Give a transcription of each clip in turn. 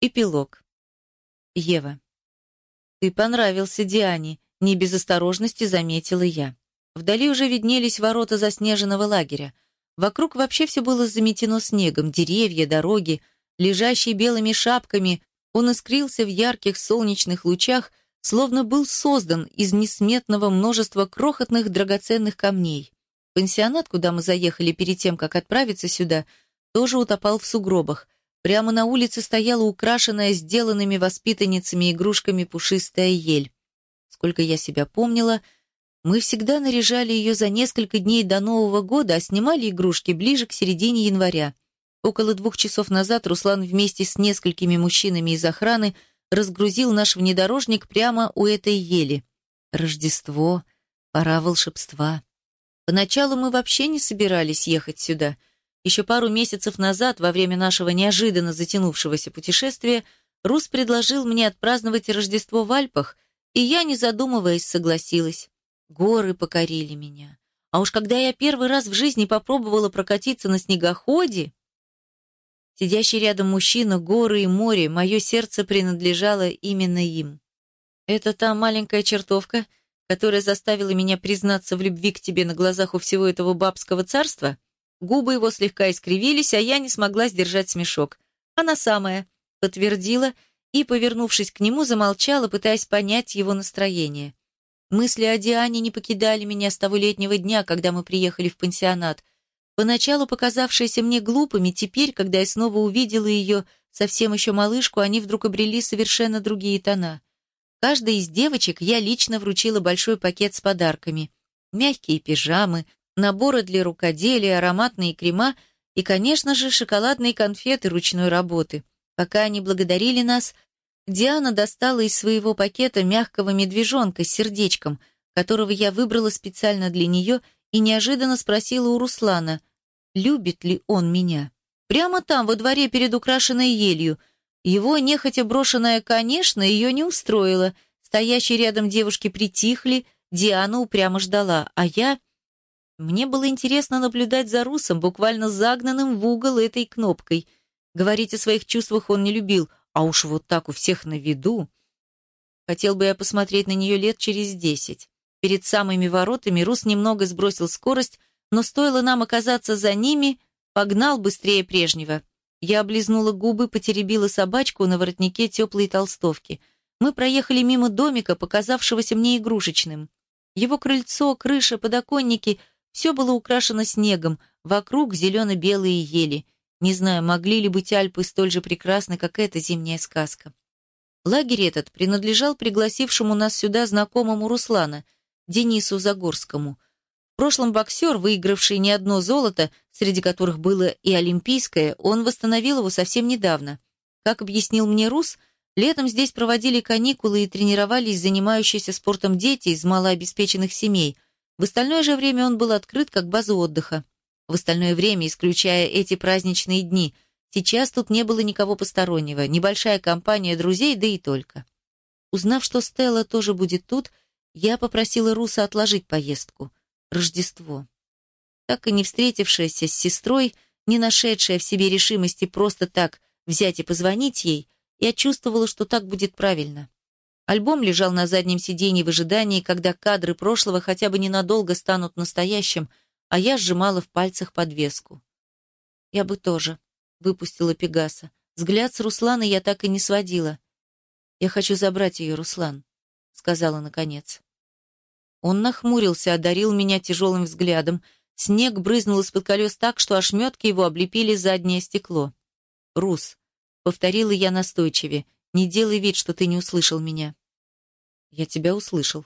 Эпилог. Ева. «Ты понравился Диане», — не без осторожности заметила я. Вдали уже виднелись ворота заснеженного лагеря. Вокруг вообще все было заметено снегом, деревья, дороги, лежащие белыми шапками, он искрился в ярких солнечных лучах, словно был создан из несметного множества крохотных драгоценных камней. Пансионат, куда мы заехали перед тем, как отправиться сюда, тоже утопал в сугробах — Прямо на улице стояла украшенная сделанными воспитанницами игрушками пушистая ель. Сколько я себя помнила, мы всегда наряжали ее за несколько дней до Нового года, а снимали игрушки ближе к середине января. Около двух часов назад Руслан вместе с несколькими мужчинами из охраны разгрузил наш внедорожник прямо у этой ели. Рождество, пора волшебства. Поначалу мы вообще не собирались ехать сюда — еще пару месяцев назад, во время нашего неожиданно затянувшегося путешествия, Рус предложил мне отпраздновать Рождество в Альпах, и я, не задумываясь, согласилась. Горы покорили меня. А уж когда я первый раз в жизни попробовала прокатиться на снегоходе... Сидящий рядом мужчина, горы и море, мое сердце принадлежало именно им. Это та маленькая чертовка, которая заставила меня признаться в любви к тебе на глазах у всего этого бабского царства? Губы его слегка искривились, а я не смогла сдержать смешок. Она самая, подтвердила и, повернувшись к нему, замолчала, пытаясь понять его настроение. Мысли о Диане не покидали меня с того летнего дня, когда мы приехали в пансионат. Поначалу показавшиеся мне глупыми, теперь, когда я снова увидела ее, совсем еще малышку, они вдруг обрели совершенно другие тона. Каждой из девочек я лично вручила большой пакет с подарками. Мягкие пижамы, наборы для рукоделия, ароматные крема и, конечно же, шоколадные конфеты ручной работы. Пока они благодарили нас, Диана достала из своего пакета мягкого медвежонка с сердечком, которого я выбрала специально для нее, и неожиданно спросила у Руслана, любит ли он меня. Прямо там, во дворе перед украшенной елью. Его нехотя брошенная, конечно, ее не устроила. Стоящие рядом девушки притихли, Диана упрямо ждала, а я... Мне было интересно наблюдать за Русом, буквально загнанным в угол этой кнопкой. Говорить о своих чувствах он не любил, а уж вот так у всех на виду. Хотел бы я посмотреть на нее лет через десять. Перед самыми воротами Рус немного сбросил скорость, но стоило нам оказаться за ними, погнал быстрее прежнего. Я облизнула губы, потеребила собачку на воротнике теплой толстовки. Мы проехали мимо домика, показавшегося мне игрушечным. Его крыльцо, крыша, подоконники — все было украшено снегом, вокруг зелено-белые ели. Не знаю, могли ли быть Альпы столь же прекрасны, как эта зимняя сказка. Лагерь этот принадлежал пригласившему нас сюда знакомому Руслана, Денису Загорскому. В прошлом боксер, выигравший не одно золото, среди которых было и олимпийское, он восстановил его совсем недавно. Как объяснил мне Рус, летом здесь проводили каникулы и тренировались занимающиеся спортом дети из малообеспеченных семей – в остальное же время он был открыт как база отдыха. В остальное время, исключая эти праздничные дни, сейчас тут не было никого постороннего, небольшая компания друзей, да и только. Узнав, что Стелла тоже будет тут, я попросила Руса отложить поездку. Рождество. Так и не встретившаяся с сестрой, не нашедшая в себе решимости просто так взять и позвонить ей, я чувствовала, что так будет правильно. Альбом лежал на заднем сиденье в ожидании, когда кадры прошлого хотя бы ненадолго станут настоящим, а я сжимала в пальцах подвеску. «Я бы тоже», — выпустила Пегаса. Взгляд с Руслана я так и не сводила. «Я хочу забрать ее, Руслан», — сказала наконец. Он нахмурился, одарил меня тяжелым взглядом. Снег брызнул из-под колес так, что ошметки его облепили заднее стекло. «Рус», — повторила я настойчивее, — «не делай вид, что ты не услышал меня». Я тебя услышал.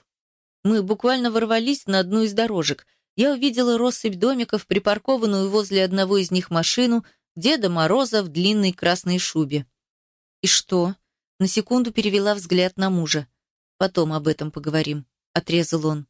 Мы буквально ворвались на одну из дорожек. Я увидела россыпь домиков, припаркованную возле одного из них машину, Деда Мороза в длинной красной шубе. «И что?» На секунду перевела взгляд на мужа. «Потом об этом поговорим», — отрезал он.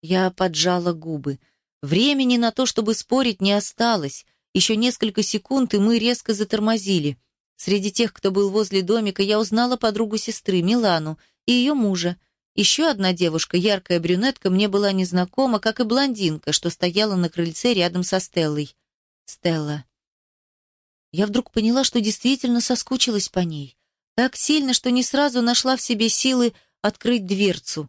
Я поджала губы. Времени на то, чтобы спорить, не осталось. Еще несколько секунд, и мы резко затормозили. Среди тех, кто был возле домика, я узнала подругу сестры, Милану, и ее мужа. Еще одна девушка, яркая брюнетка, мне была незнакома, как и блондинка, что стояла на крыльце рядом со Стеллой. Стелла. Я вдруг поняла, что действительно соскучилась по ней. Так сильно, что не сразу нашла в себе силы открыть дверцу.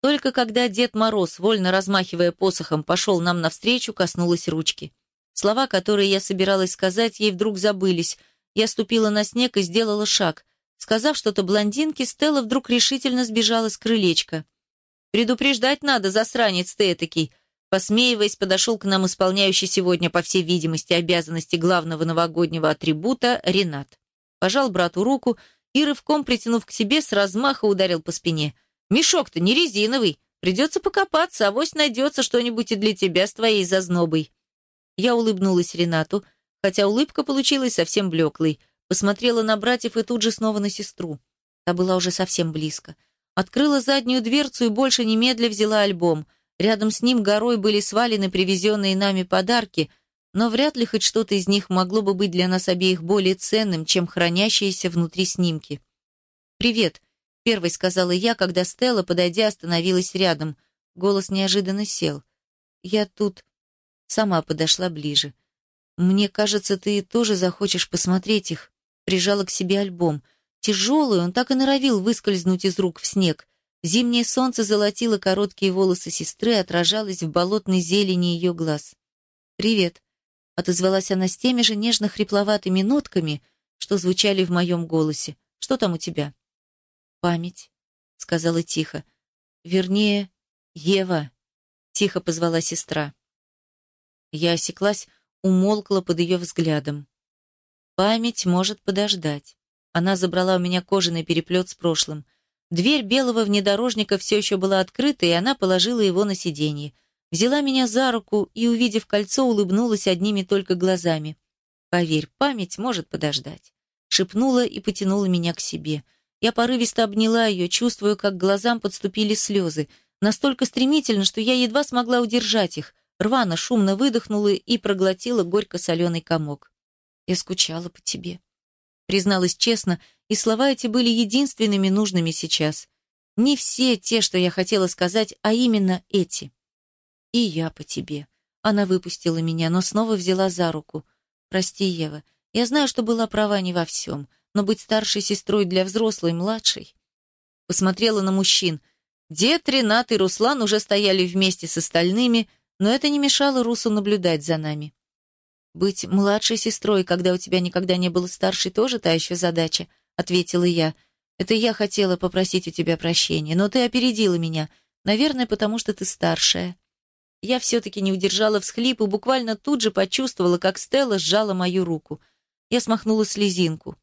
Только когда Дед Мороз, вольно размахивая посохом, пошел нам навстречу, коснулась ручки. Слова, которые я собиралась сказать, ей вдруг забылись. Я ступила на снег и сделала шаг. Сказав что-то блондинке, Стелла вдруг решительно сбежала с крылечка. «Предупреждать надо, засранец ты этакий!» Посмеиваясь, подошел к нам исполняющий сегодня, по всей видимости, обязанности главного новогоднего атрибута Ренат. Пожал брату руку и, рывком притянув к себе, с размаха ударил по спине. «Мешок-то не резиновый. Придется покопаться, авось найдется что-нибудь и для тебя с твоей зазнобой». Я улыбнулась Ренату, хотя улыбка получилась совсем блеклой. Посмотрела на братьев и тут же снова на сестру. Та была уже совсем близко. Открыла заднюю дверцу и больше немедля взяла альбом — Рядом с ним горой были свалены привезенные нами подарки, но вряд ли хоть что-то из них могло бы быть для нас обеих более ценным, чем хранящиеся внутри снимки. «Привет», — первой сказала я, когда Стелла, подойдя, остановилась рядом. Голос неожиданно сел. «Я тут...» Сама подошла ближе. «Мне кажется, ты тоже захочешь посмотреть их». Прижала к себе альбом. Тяжелый, он так и норовил выскользнуть из рук в снег. Зимнее солнце золотило короткие волосы сестры, отражалось в болотной зелени ее глаз. «Привет», — отозвалась она с теми же нежно-хрипловатыми нотками, что звучали в моем голосе. «Что там у тебя?» «Память», — сказала тихо. «Вернее, Ева», — тихо позвала сестра. Я осеклась, умолкла под ее взглядом. «Память может подождать». Она забрала у меня кожаный переплет с прошлым — Дверь белого внедорожника все еще была открыта, и она положила его на сиденье. Взяла меня за руку и, увидев кольцо, улыбнулась одними только глазами. «Поверь, память может подождать», — шепнула и потянула меня к себе. Я порывисто обняла ее, чувствуя, как глазам подступили слезы, настолько стремительно, что я едва смогла удержать их. Рвано шумно выдохнула и проглотила горько-соленый комок. «Я скучала по тебе», — призналась честно, и слова эти были единственными нужными сейчас. Не все те, что я хотела сказать, а именно эти. «И я по тебе». Она выпустила меня, но снова взяла за руку. «Прости, Ева, я знаю, что была права не во всем, но быть старшей сестрой для взрослой, младшей...» Посмотрела на мужчин. Дед, Ренат и Руслан уже стояли вместе с остальными, но это не мешало Русу наблюдать за нами. «Быть младшей сестрой, когда у тебя никогда не было старшей, тоже та еще задача», ответила я. «Это я хотела попросить у тебя прощения, но ты опередила меня. Наверное, потому что ты старшая». Я все-таки не удержала всхлип и буквально тут же почувствовала, как Стелла сжала мою руку. Я смахнула слезинку.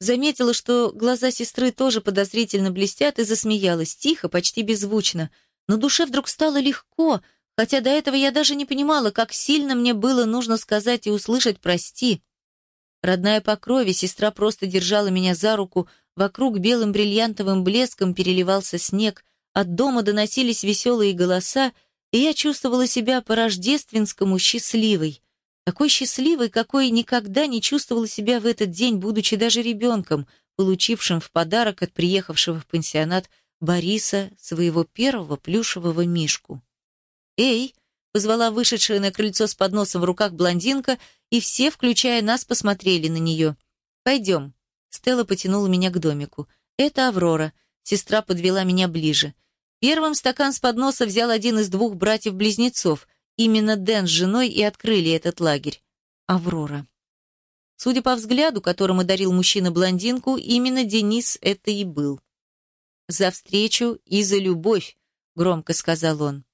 Заметила, что глаза сестры тоже подозрительно блестят, и засмеялась, тихо, почти беззвучно. Но душе вдруг стало легко, хотя до этого я даже не понимала, как сильно мне было нужно сказать и услышать «прости». Родная по крови, сестра просто держала меня за руку, вокруг белым бриллиантовым блеском переливался снег, от дома доносились веселые голоса, и я чувствовала себя по-рождественскому счастливой. Такой счастливой, какой никогда не чувствовала себя в этот день, будучи даже ребенком, получившим в подарок от приехавшего в пансионат Бориса своего первого плюшевого мишку. «Эй!» — позвала вышедшая на крыльцо с подносом в руках блондинка и все, включая нас, посмотрели на нее. «Пойдем». Стелла потянула меня к домику. «Это Аврора». Сестра подвела меня ближе. Первым стакан с подноса взял один из двух братьев-близнецов. Именно Дэн с женой и открыли этот лагерь. Аврора. Судя по взгляду, которым одарил мужчина блондинку, именно Денис это и был. «За встречу и за любовь», — громко сказал он.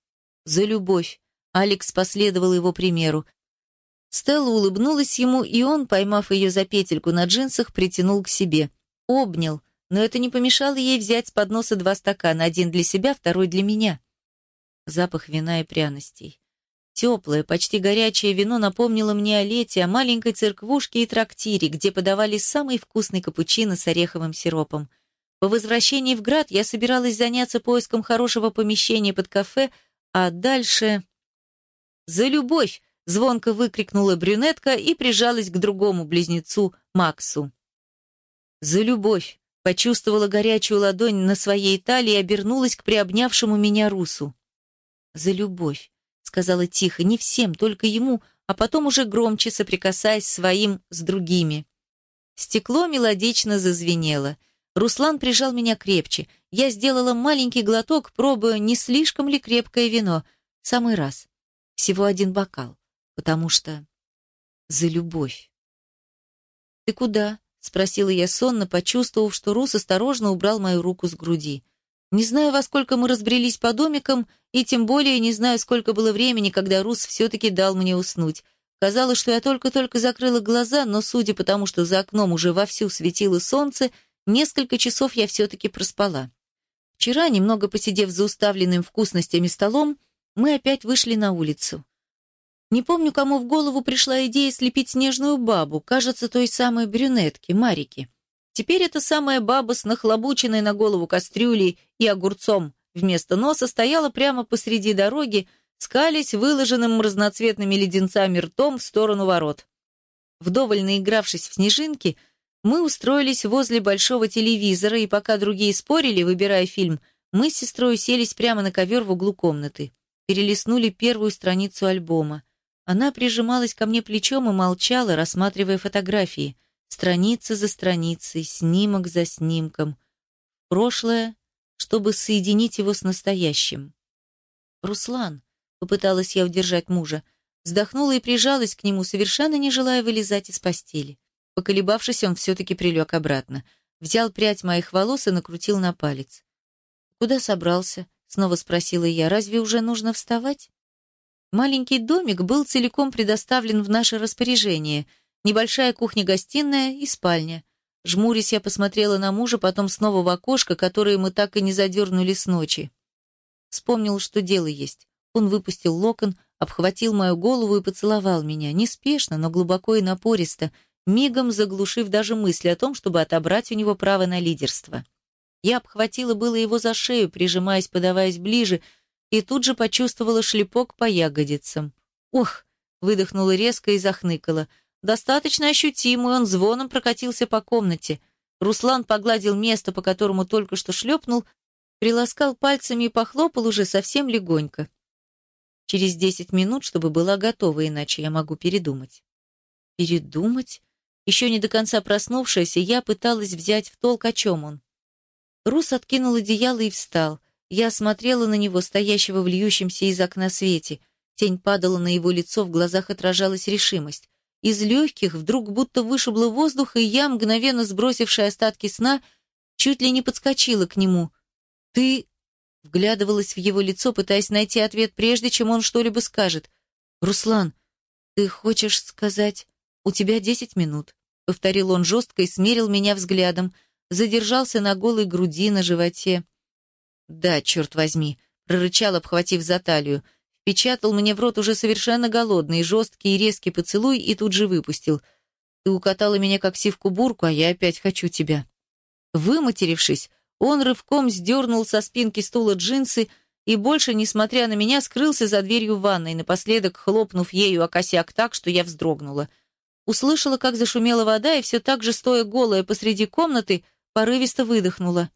«За любовь». Алекс последовал его примеру. Стелла улыбнулась ему, и он, поймав ее за петельку на джинсах, притянул к себе. Обнял, но это не помешало ей взять с подноса два стакана, один для себя, второй для меня. Запах вина и пряностей. Теплое, почти горячее вино напомнило мне о лете, о маленькой церквушке и трактире, где подавали самый вкусный капучино с ореховым сиропом. По возвращении в Град я собиралась заняться поиском хорошего помещения под кафе, а дальше... «За любовь!» Звонко выкрикнула брюнетка и прижалась к другому близнецу, Максу. «За любовь!» Почувствовала горячую ладонь на своей талии и обернулась к приобнявшему меня Русу. «За любовь!» — сказала тихо, не всем, только ему, а потом уже громче, соприкасаясь своим с другими. Стекло мелодично зазвенело. Руслан прижал меня крепче. Я сделала маленький глоток, пробуя, не слишком ли крепкое вино. Самый раз. Всего один бокал. Потому что... За любовь. «Ты куда?» — спросила я сонно, почувствовав, что Рус осторожно убрал мою руку с груди. Не знаю, во сколько мы разбрелись по домикам, и тем более не знаю, сколько было времени, когда Рус все-таки дал мне уснуть. Казалось, что я только-только закрыла глаза, но, судя по тому, что за окном уже вовсю светило солнце, несколько часов я все-таки проспала. Вчера, немного посидев за уставленным вкусностями столом, мы опять вышли на улицу. Не помню, кому в голову пришла идея слепить снежную бабу, кажется, той самой брюнетки, Марики. Теперь эта самая баба с нахлобученной на голову кастрюлей и огурцом вместо носа стояла прямо посреди дороги, скались выложенным разноцветными леденцами ртом в сторону ворот. Вдоволь наигравшись в снежинки, мы устроились возле большого телевизора, и пока другие спорили, выбирая фильм, мы с сестрой селись прямо на ковер в углу комнаты. Перелистнули первую страницу альбома. Она прижималась ко мне плечом и молчала, рассматривая фотографии – страница за страницей, снимок за снимком. Прошлое, чтобы соединить его с настоящим. «Руслан», — попыталась я удержать мужа, вздохнула и прижалась к нему, совершенно не желая вылезать из постели. Поколебавшись, он все-таки прилег обратно. Взял прядь моих волос и накрутил на палец. «Куда собрался?» — снова спросила я. «Разве уже нужно вставать?» Маленький домик был целиком предоставлен в наше распоряжение — Небольшая кухня-гостиная и спальня. Жмурясь, я посмотрела на мужа, потом снова в окошко, которое мы так и не задернули с ночи. Вспомнил, что дело есть. Он выпустил локон, обхватил мою голову и поцеловал меня, неспешно, но глубоко и напористо, мигом заглушив даже мысли о том, чтобы отобрать у него право на лидерство. Я обхватила было его за шею, прижимаясь, подаваясь ближе, и тут же почувствовала шлепок по ягодицам. «Ох!» — выдохнула резко и захныкала — Достаточно ощутимый, он звоном прокатился по комнате. Руслан погладил место, по которому только что шлепнул, приласкал пальцами и похлопал уже совсем легонько. Через десять минут, чтобы была готова, иначе я могу передумать. Передумать? Еще не до конца проснувшаяся, я пыталась взять в толк, о чем он. Рус откинул одеяло и встал. Я смотрела на него, стоящего в льющемся из окна свете. Тень падала на его лицо, в глазах отражалась решимость. Из легких вдруг будто вышибло воздух, и я, мгновенно сбросившая остатки сна, чуть ли не подскочила к нему. «Ты...» — вглядывалась в его лицо, пытаясь найти ответ, прежде чем он что-либо скажет. «Руслан, ты хочешь сказать...» «У тебя десять минут», — повторил он жестко и смерил меня взглядом, задержался на голой груди, на животе. «Да, черт возьми», — прорычал, обхватив за талию, — Печатал мне в рот уже совершенно голодный, жесткий и резкий поцелуй и тут же выпустил. Ты укатала меня как сивку-бурку, а я опять хочу тебя. Выматерившись, он рывком сдернул со спинки стула джинсы и больше, несмотря на меня, скрылся за дверью ванной, напоследок хлопнув ею о косяк так, что я вздрогнула. Услышала, как зашумела вода, и все так же, стоя голая посреди комнаты, порывисто выдохнула.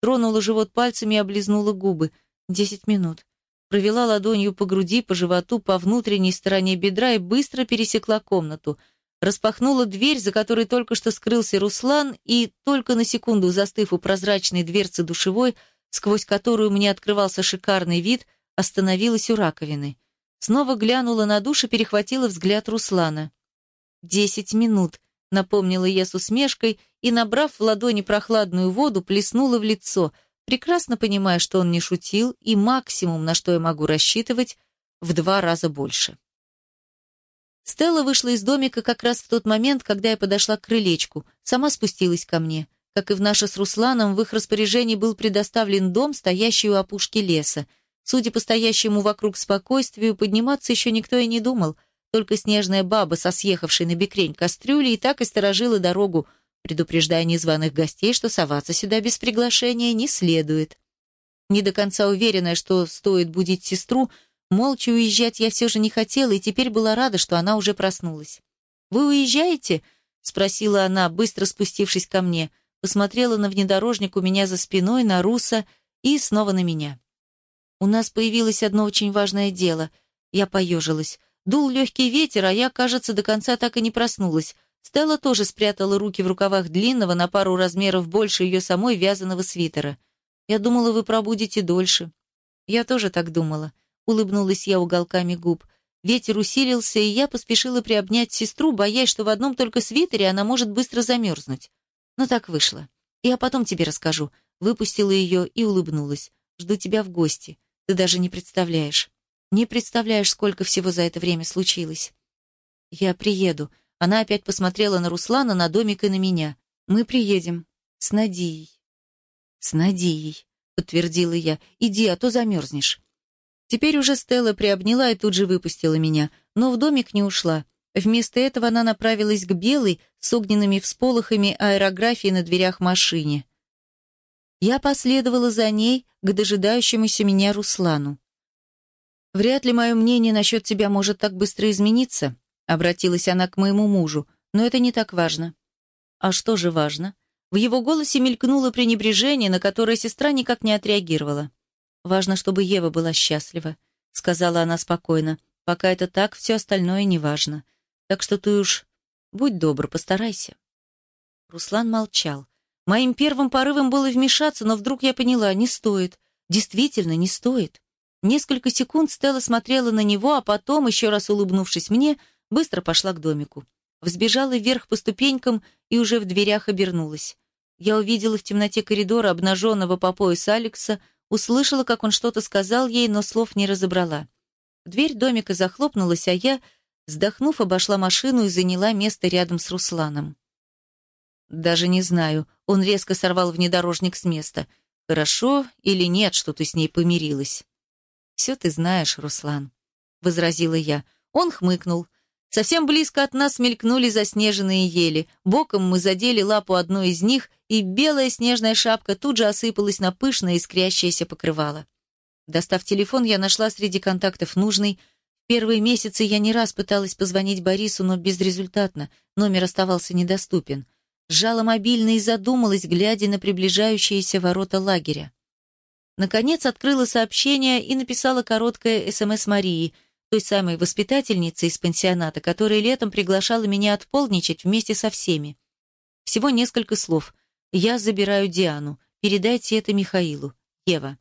Тронула живот пальцами и облизнула губы. Десять минут провела ладонью по груди, по животу, по внутренней стороне бедра и быстро пересекла комнату. Распахнула дверь, за которой только что скрылся Руслан, и, только на секунду застыв у прозрачной дверцы душевой, сквозь которую мне открывался шикарный вид, остановилась у раковины. Снова глянула на душ и перехватила взгляд Руслана. «Десять минут», — напомнила я с усмешкой, и, набрав в ладони прохладную воду, плеснула в лицо — прекрасно понимая, что он не шутил, и максимум, на что я могу рассчитывать, в два раза больше. Стелла вышла из домика как раз в тот момент, когда я подошла к крылечку, сама спустилась ко мне. Как и в наше с Русланом, в их распоряжении был предоставлен дом, стоящий у опушки леса. Судя по стоящему вокруг спокойствию, подниматься еще никто и не думал, только снежная баба со съехавшей на бекрень кастрюли и так и сторожила дорогу, предупреждая незваных гостей, что соваться сюда без приглашения не следует. Не до конца уверенная, что стоит будить сестру, молча уезжать я все же не хотела и теперь была рада, что она уже проснулась. «Вы уезжаете?» — спросила она, быстро спустившись ко мне. Посмотрела на внедорожник у меня за спиной, на Руса и снова на меня. «У нас появилось одно очень важное дело». Я поежилась. Дул легкий ветер, а я, кажется, до конца так и не проснулась. Стелла тоже спрятала руки в рукавах длинного на пару размеров больше ее самой вязаного свитера. «Я думала, вы пробудете дольше». «Я тоже так думала», — улыбнулась я уголками губ. Ветер усилился, и я поспешила приобнять сестру, боясь, что в одном только свитере она может быстро замерзнуть. Но так вышло. Я потом тебе расскажу. Выпустила ее и улыбнулась. Жду тебя в гости. Ты даже не представляешь. Не представляешь, сколько всего за это время случилось. Я приеду. Она опять посмотрела на Руслана, на домик и на меня. Мы приедем. С Надией. С Надией, подтвердила я. Иди, а то замерзнешь. Теперь уже Стелла приобняла и тут же выпустила меня, но в домик не ушла. Вместо этого она направилась к белой, с огненными всполохами аэрографии на дверях машине. Я последовала за ней к дожидающемуся меня Руслану. «Вряд ли мое мнение насчет тебя может так быстро измениться», обратилась она к моему мужу, «но это не так важно». «А что же важно?» В его голосе мелькнуло пренебрежение, на которое сестра никак не отреагировала. «Важно, чтобы Ева была счастлива», — сказала она спокойно. «Пока это так, все остальное не важно. Так что ты уж будь добр, постарайся». Руслан молчал. Моим первым порывом было вмешаться, но вдруг я поняла, не стоит. Действительно, не стоит. Несколько секунд Стелла смотрела на него, а потом, еще раз улыбнувшись мне, быстро пошла к домику. Взбежала вверх по ступенькам и уже в дверях обернулась. Я увидела в темноте коридора обнаженного по пояс Алекса, услышала, как он что-то сказал ей, но слов не разобрала. Дверь домика захлопнулась, а я, вздохнув, обошла машину и заняла место рядом с Русланом. «Даже не знаю». Он резко сорвал внедорожник с места. «Хорошо или нет, что ты с ней помирилась?» «Все ты знаешь, Руслан», — возразила я. Он хмыкнул. Совсем близко от нас мелькнули заснеженные ели. Боком мы задели лапу одной из них, и белая снежная шапка тут же осыпалась на пышное искрящееся покрывало. Достав телефон, я нашла среди контактов нужный. В первые месяцы я не раз пыталась позвонить Борису, но безрезультатно. Номер оставался недоступен сжала мобильный и задумалась, глядя на приближающиеся ворота лагеря. Наконец открыла сообщение и написала короткое СМС Марии, той самой воспитательнице из пансионата, которая летом приглашала меня отполничать вместе со всеми. Всего несколько слов. «Я забираю Диану. Передайте это Михаилу. Ева».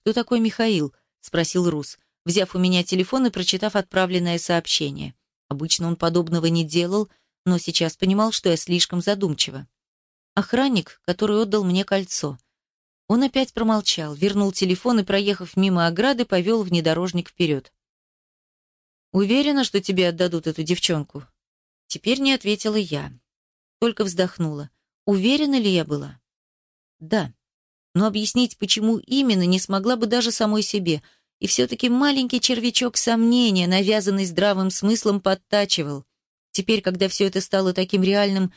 «Кто такой Михаил?» — спросил Рус, взяв у меня телефон и прочитав отправленное сообщение. Обычно он подобного не делал, но сейчас понимал, что я слишком задумчива. Охранник, который отдал мне кольцо. Он опять промолчал, вернул телефон и, проехав мимо ограды, повел внедорожник вперед. «Уверена, что тебе отдадут эту девчонку?» Теперь не ответила я. Только вздохнула. Уверена ли я была? Да. Но объяснить, почему именно, не смогла бы даже самой себе. И все-таки маленький червячок сомнения, навязанный здравым смыслом, подтачивал. Теперь, когда все это стало таким реальным,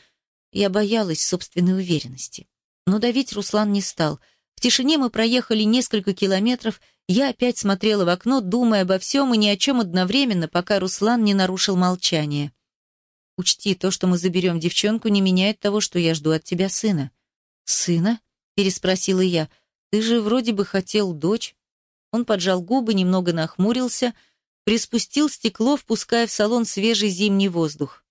я боялась собственной уверенности. Но давить Руслан не стал. В тишине мы проехали несколько километров, я опять смотрела в окно, думая обо всем и ни о чем одновременно, пока Руслан не нарушил молчание. «Учти, то, что мы заберем девчонку, не меняет того, что я жду от тебя сына». «Сына?» — переспросила я. «Ты же вроде бы хотел дочь». Он поджал губы, немного нахмурился — приспустил стекло, впуская в салон свежий зимний воздух.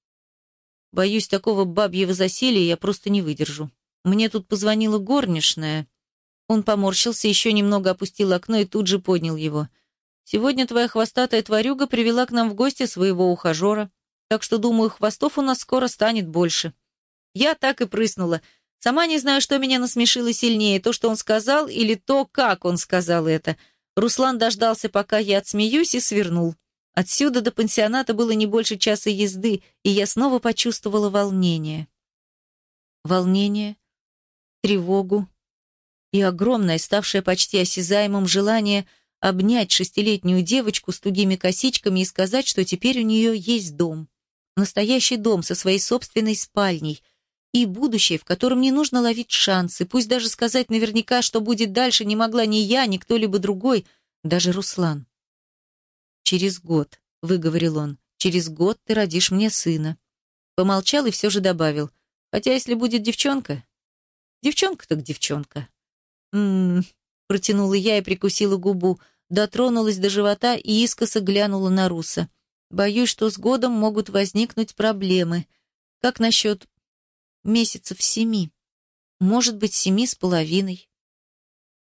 Боюсь, такого бабьего засилия я просто не выдержу. Мне тут позвонила горничная. Он поморщился, еще немного опустил окно и тут же поднял его. Сегодня твоя хвостатая тварюга привела к нам в гости своего ухажера, так что, думаю, хвостов у нас скоро станет больше. Я так и прыснула. Сама не знаю, что меня насмешило сильнее, то, что он сказал, или то, как он сказал это — Руслан дождался, пока я отсмеюсь, и свернул. Отсюда до пансионата было не больше часа езды, и я снова почувствовала волнение. Волнение, тревогу и огромное, ставшее почти осязаемым желание обнять шестилетнюю девочку с тугими косичками и сказать, что теперь у нее есть дом. Настоящий дом со своей собственной спальней – и будущее, в котором не нужно ловить шансы, пусть даже сказать наверняка, что будет дальше, не могла ни я, ни кто-либо другой, даже Руслан. «Через год», — выговорил он, — «через год ты родишь мне сына». Помолчал и все же добавил, «хотя если будет девчонка...» «Девчонка так девчонка». «М-м-м», протянула я и прикусила губу, дотронулась до живота и искоса глянула на Руса. «Боюсь, что с годом могут возникнуть проблемы». Как насчет месяцев семи? Может быть, семи с половиной.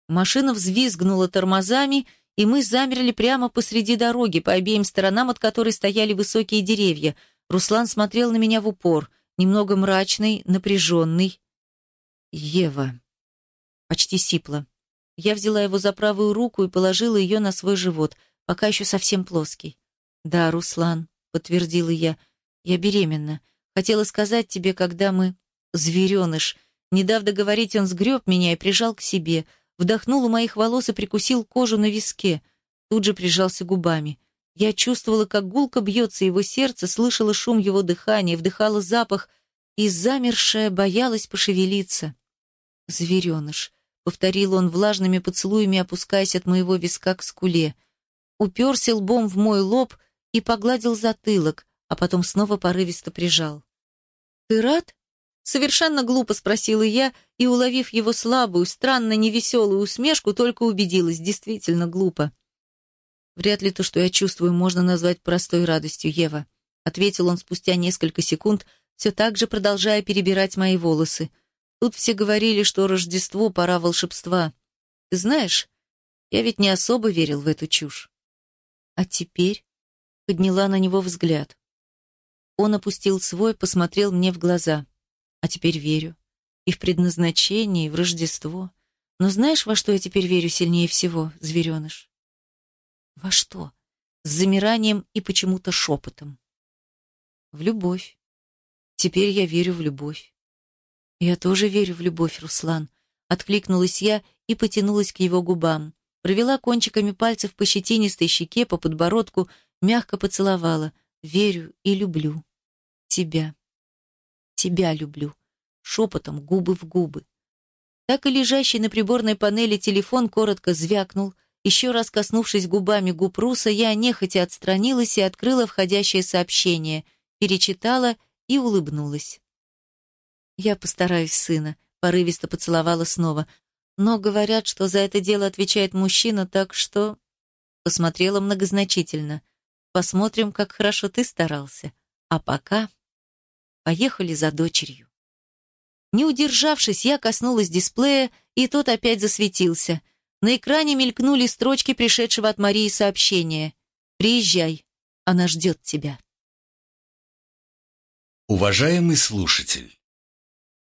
Машина взвизгнула тормозами, и мы замерли прямо посреди дороги, по обеим сторонам от которой стояли высокие деревья. Руслан смотрел на меня в упор, немного мрачный, напряженный. «Ева». Почти сипло. Я взяла его за правую руку и положила ее на свой живот, пока еще совсем плоский. «Да, Руслан», — подтвердила я, — «я беременна. Хотела сказать тебе, когда мы...» «Звереныш», не дав договорить, он сгреб меня и прижал к себе, вдохнул у моих волос и прикусил кожу на виске. Тут же прижался губами. Я чувствовала, как гулко бьется его сердце, слышала шум его дыхания, вдыхала запах и, замершая, боялась пошевелиться. «Звереныш», — повторил он влажными поцелуями, опускаясь от моего виска к скуле. Уперся лбом в мой лоб и погладил затылок, а потом снова порывисто прижал. «Ты рад?» Совершенно глупо спросила я и, уловив его слабую, странно невеселую усмешку, только убедилась, действительно глупо. «Вряд ли то, что я чувствую, можно назвать простой радостью, Ева», ответил он спустя несколько секунд, все так же продолжая перебирать мои волосы. «Тут все говорили, что Рождество — пора волшебства. Ты знаешь, я ведь не особо верил в эту чушь. А теперь...» Подняла на него взгляд. Он опустил свой, посмотрел мне в глаза. А теперь верю. И в предназначение, и в Рождество. Но знаешь, во что я теперь верю сильнее всего, звереныш? Во что? С замиранием и почему-то шепотом. В любовь. Теперь я верю в любовь. Я тоже верю в любовь, Руслан. Откликнулась я и потянулась к его губам. Провела кончиками пальцев по щетинистой щеке, по подбородку, мягко поцеловала. Верю и люблю. Тебя тебя люблю», шепотом, губы в губы. Так и лежащий на приборной панели телефон коротко звякнул. Еще раз коснувшись губами губ Руса, я нехотя отстранилась и открыла входящее сообщение, перечитала и улыбнулась. «Я постараюсь, сына», — порывисто поцеловала снова. «Но говорят, что за это дело отвечает мужчина, так что...» Посмотрела многозначительно. «Посмотрим, как хорошо ты старался. А пока...» поехали за дочерью. Не удержавшись, я коснулась дисплея, и тот опять засветился. На экране мелькнули строчки пришедшего от Марии сообщения. «Приезжай, она ждет тебя». Уважаемый слушатель,